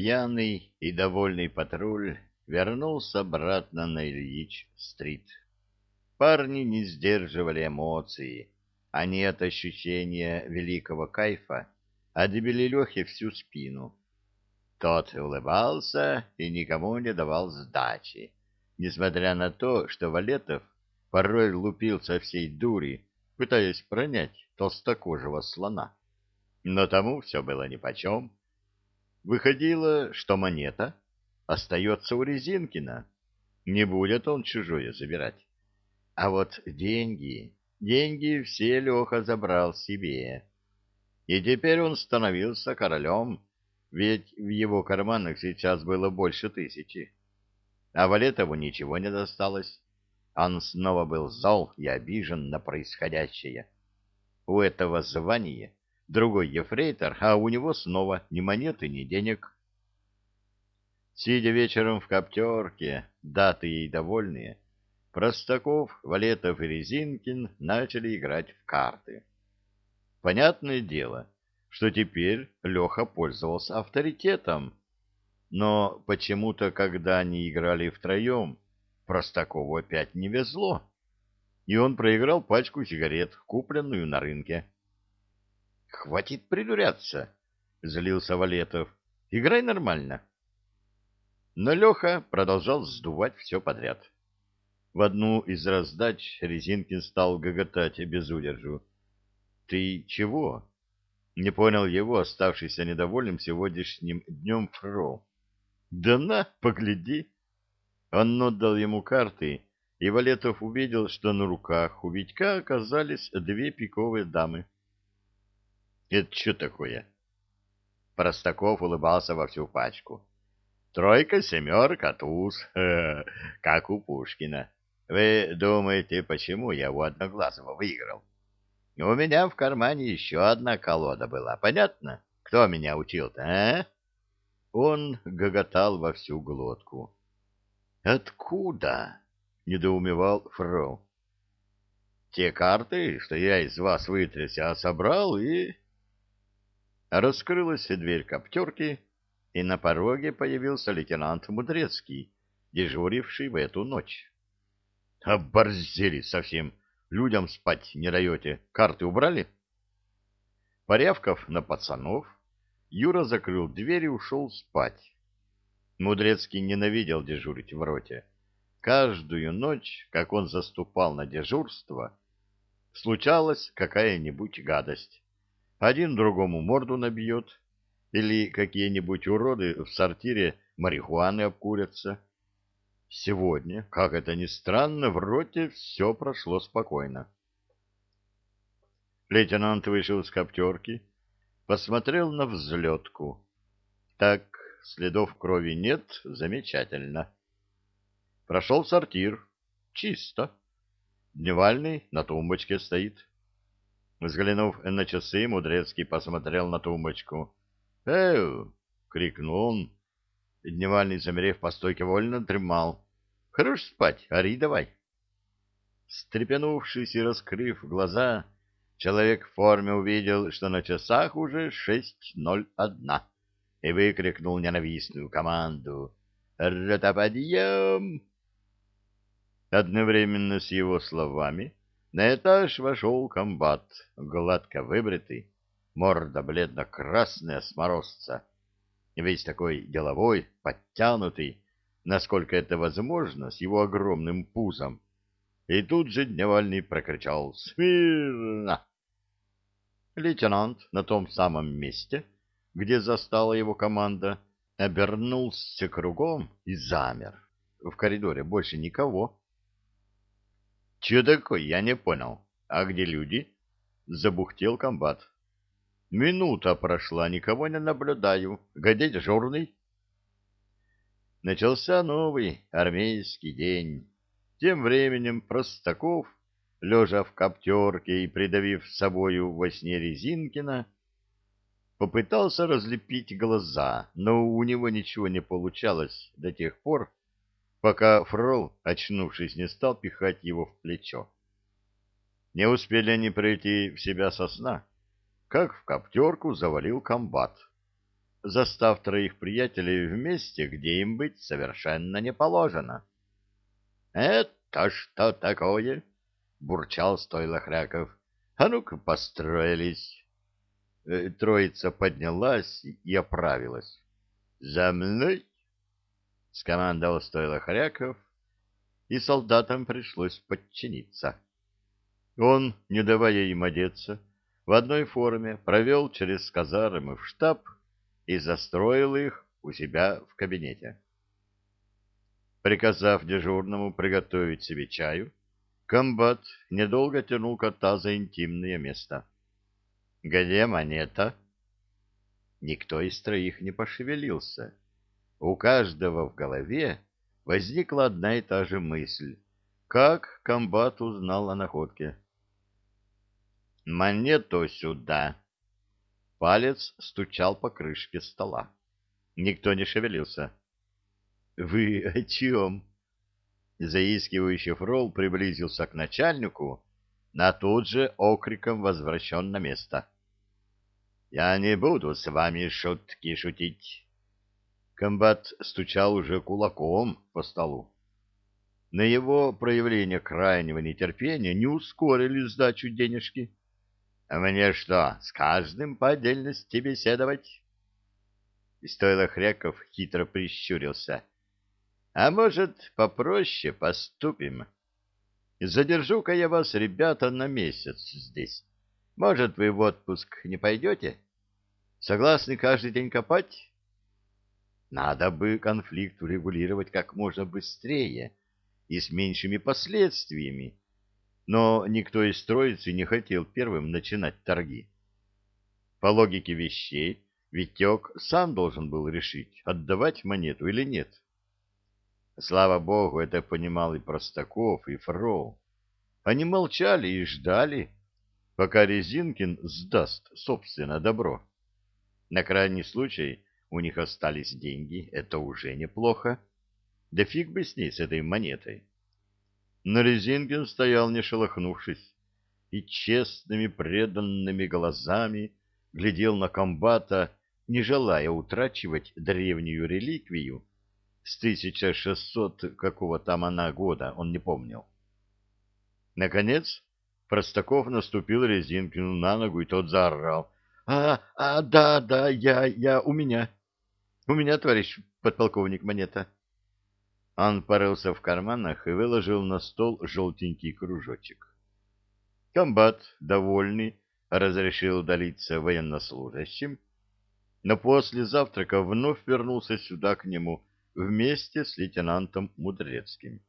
Пьяный и довольный патруль вернулся обратно на Ильич-стрит. Парни не сдерживали эмоции, они от ощущения великого кайфа отбили Лехе всю спину. Тот улыбался и никому не давал сдачи, несмотря на то, что Валетов порой лупил со всей дури, пытаясь пронять толстокожего слона. Но тому все было нипочем. Выходило, что монета остается у Резинкина. Не будет он чужое забирать. А вот деньги, деньги все Леха забрал себе. И теперь он становился королем, ведь в его карманах сейчас было больше тысячи. А Валетову ничего не досталось. Он снова был зол и обижен на происходящее. У этого звания другой ефрейтор, а у него снова ни монеты, ни денег. Сидя вечером в коптерке, даты ей довольные, Простаков, Валетов и Резинкин начали играть в карты. Понятное дело, что теперь Леха пользовался авторитетом, но почему-то, когда они играли втроем, Простакову опять не везло, и он проиграл пачку сигарет, купленную на рынке. — Хватит придуряться, — злился Валетов. — Играй нормально. Но Леха продолжал сдувать все подряд. В одну из раздач Резинкин стал гоготать без удержу. — Ты чего? — не понял его, оставшийся недовольным сегодняшним днем Фро. — Да на, погляди! Он отдал ему карты, и Валетов увидел, что на руках у Витька оказались две пиковые дамы. Это что такое? Простаков улыбался во всю пачку. Тройка, семерка, туз, как у Пушкина. Вы думаете, почему я у Одноглазого выиграл? У меня в кармане еще одна колода была, понятно? Кто меня учил-то, а? Он гоготал во всю глотку. «Откуда?» — недоумевал Фрол. «Те карты, что я из вас вытрясся, собрал и...» Раскрылась дверь коптерки, и на пороге появился лейтенант Мудрецкий, дежуривший в эту ночь. — Оборзели совсем! Людям спать не даете. Карты убрали? Порявков на пацанов, Юра закрыл дверь и ушел спать. Мудрецкий ненавидел дежурить в роте. Каждую ночь, как он заступал на дежурство, случалась какая-нибудь гадость один другому морду набьет, или какие-нибудь уроды в сортире марихуаны обкурятся. Сегодня, как это ни странно, в роте все прошло спокойно. Лейтенант вышел из коптерки, посмотрел на взлетку. Так, следов крови нет, замечательно. Прошел сортир, чисто. Дневальный на тумбочке стоит. Взглянув на часы, Мудрецкий посмотрел на тумбочку. «Эу!» — крикнул он. Дневальный, замерев по стойке, вольно дремал. «Хорош спать, ори давай!» Стрепенувшись и раскрыв глаза, человек в форме увидел, что на часах уже шесть ноль одна, и выкрикнул ненавистную команду «Ротоподъем!». Одновременно с его словами на этаж вошел комбат, гладко выбритый, морда бледно-красная с весь такой деловой, подтянутый, насколько это возможно, с его огромным пузом. И тут же Дневальный прокричал «Смирно!». Лейтенант на том самом месте, где застала его команда, обернулся кругом и замер. В коридоре больше никого. Че такое, я не понял. А где люди? Забухтел комбат. Минута прошла, никого не наблюдаю. Где дежурный? Начался новый армейский день. Тем временем Простаков, лежа в коптерке и придавив собою во сне Резинкина, попытался разлепить глаза, но у него ничего не получалось до тех пор, пока Фрол, очнувшись, не стал пихать его в плечо. Не успели они прийти в себя со сна, как в коптерку завалил комбат. застав троих приятелей в месте, где им быть совершенно не положено. — Это что такое? — бурчал стойло Хряков. — А ну-ка, построились. Э, троица поднялась и оправилась. — За мной! — скомандовал стойло Хряков, и солдатам пришлось подчиниться. Он, не давая им одеться, в одной форме провел через казармы в штаб и застроил их у себя в кабинете. Приказав дежурному приготовить себе чаю, комбат недолго тянул кота за интимное место. «Где монета?» Никто из троих не пошевелился. У каждого в голове возникла одна и та же мысль. Как комбат узнал о находке? «Монету сюда!» Палец стучал по крышке стола. Никто не шевелился. «Вы о чем?» Заискивающий фрол приблизился к начальнику, на тут же окриком возвращен на место. «Я не буду с вами шутки шутить!» Комбат стучал уже кулаком по столу. На его проявление крайнего нетерпения не ускорили сдачу денежки. Мне что, с каждым по отдельности беседовать? И стоило Хряков хитро прищурился. А может, попроще поступим? Задержу-ка я вас, ребята, на месяц здесь. Может, вы в отпуск не пойдете? Согласны каждый день копать? Надо бы конфликт урегулировать как можно быстрее и с меньшими последствиями, но никто из троицы не хотел первым начинать торги. По логике вещей, Витек сам должен был решить, отдавать монету или нет. Слава богу, это понимал и Простаков, и Фрол. Они молчали и ждали, пока Резинкин сдаст собственное добро. На крайний случай у них остались деньги, это уже неплохо. Да фиг бы с ней, с этой монетой. Но Резинкин стоял, не шелохнувшись, и честными преданными глазами глядел на комбата, не желая утрачивать древнюю реликвию с 1600 какого там она года, он не помнил. Наконец, Простаков наступил Резинкину на ногу, и тот заорал. — А, а, да, да, я, я, у меня. У меня, товарищ подполковник, монета. — он порылся в карманах и выложил на стол желтенький кружочек. Комбат, довольный, разрешил удалиться военнослужащим, но после завтрака вновь вернулся сюда к нему вместе с лейтенантом Мудрецким.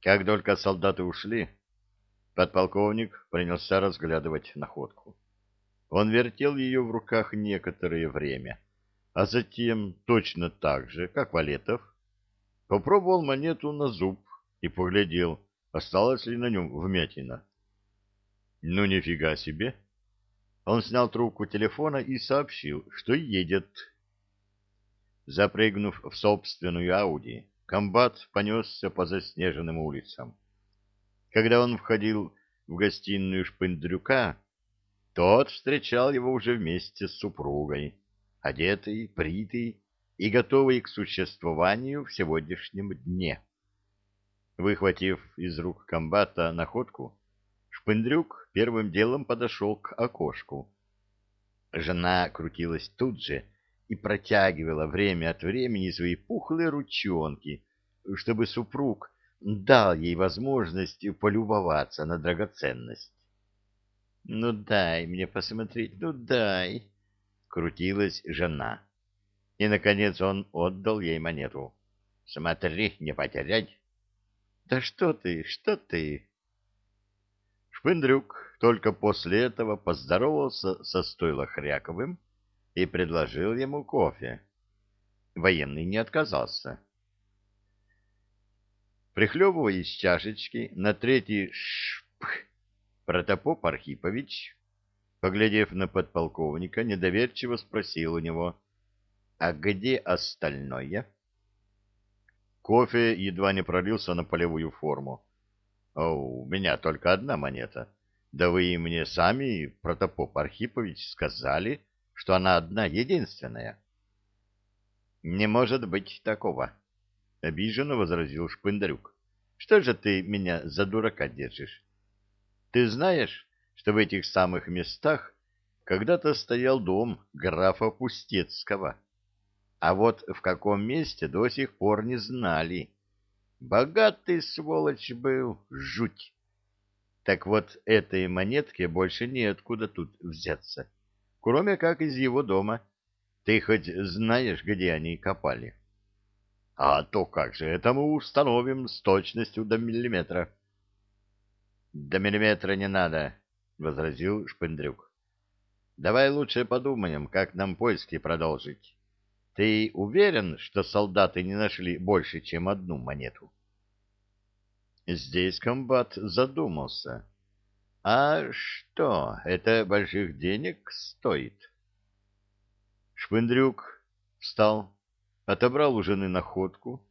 Как только солдаты ушли, подполковник принялся разглядывать находку. Он вертел ее в руках некоторое время, а затем, точно так же, как Валетов, Попробовал монету на зуб и поглядел, осталась ли на нем вмятина. Ну, нифига себе! Он снял трубку телефона и сообщил, что едет. Запрыгнув в собственную Ауди, комбат понесся по заснеженным улицам. Когда он входил в гостиную Шпындрюка, тот встречал его уже вместе с супругой, одетый, бритый и готовый к существованию в сегодняшнем дне. Выхватив из рук комбата находку, Шпындрюк первым делом подошел к окошку. Жена крутилась тут же и протягивала время от времени свои пухлые ручонки, чтобы супруг дал ей возможность полюбоваться на драгоценность. «Ну дай мне посмотреть, ну дай!» — крутилась жена. И, наконец, он отдал ей монету. «Смотри, не потерять!» «Да что ты, что ты!» Шпындрюк только после этого поздоровался со стойло Хряковым и предложил ему кофе. Военный не отказался. Прихлебывая из чашечки, на третий шпх протопоп Архипович, поглядев на подполковника, недоверчиво спросил у него — а где остальное? Кофе едва не пролился на полевую форму. О, у меня только одна монета. Да вы и мне сами, протопоп Архипович, сказали, что она одна, единственная. Не может быть такого, обиженно возразил Шпындрюк. Что же ты меня за дурака держишь? Ты знаешь, что в этих самых местах когда-то стоял дом графа Пустецкого. А вот в каком месте до сих пор не знали. Богатый сволочь был, жуть. Так вот, этой монетке больше неоткуда тут взяться, кроме как из его дома. Ты хоть знаешь, где они копали? — А то как же, это мы установим с точностью до миллиметра. — До миллиметра не надо, — возразил Шпендрюк. — Давай лучше подумаем, как нам поиски продолжить. Ты уверен, что солдаты не нашли больше, чем одну монету? Здесь комбат задумался. А что, это больших денег стоит? Шпындрюк встал, отобрал у жены находку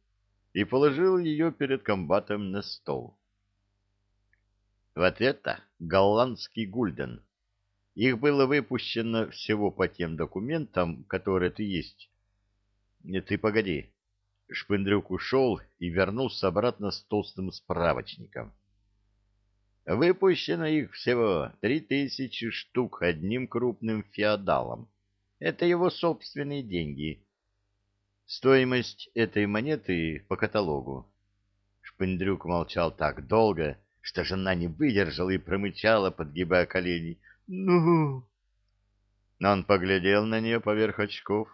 и положил ее перед комбатом на стол. Вот это голландский гульден. Их было выпущено всего по тем документам, которые ты есть. Ты погоди, Шпындрюк ушел и вернулся обратно с толстым справочником. Выпущено их всего три тысячи штук одним крупным феодалом. Это его собственные деньги. Стоимость этой монеты по каталогу. Шпындрюк молчал так долго, что жена не выдержала и промычала, подгибая колени. «Ну!» Он поглядел на нее поверх очков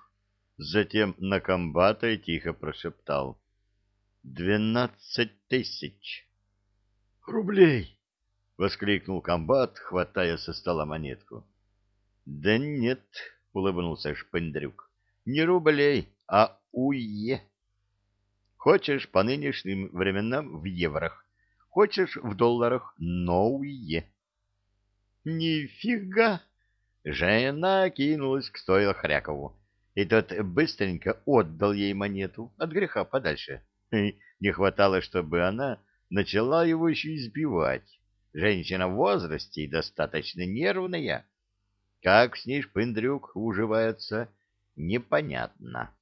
затем на комбата и тихо прошептал. «Двенадцать тысяч!» «Рублей!» — воскликнул комбат, хватая со стола монетку. «Да нет!» — улыбнулся Шпендрюк. «Не рублей, а уе. Хочешь по нынешним временам в еврох, хочешь в долларах, но уе». «Нифига!» Жена кинулась к стойло Хрякову и тот быстренько отдал ей монету от греха подальше. Не хватало, чтобы она начала его еще избивать. Женщина в возрасте и достаточно нервная. Как с ней шпындрюк уживается, непонятно.